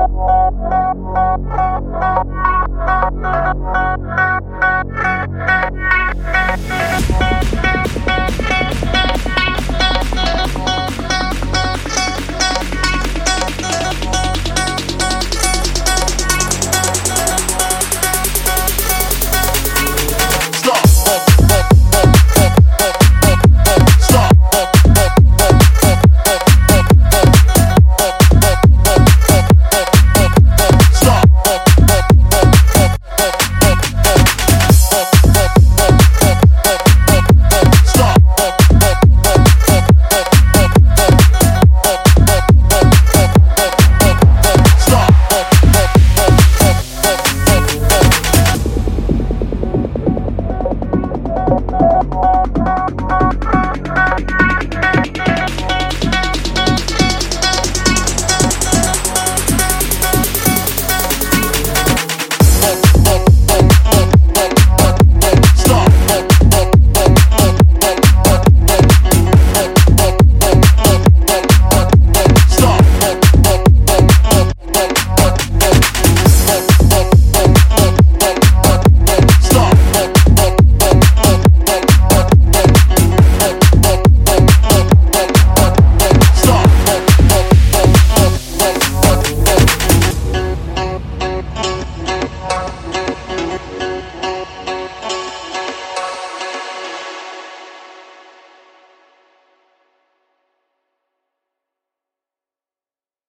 Thank you. Música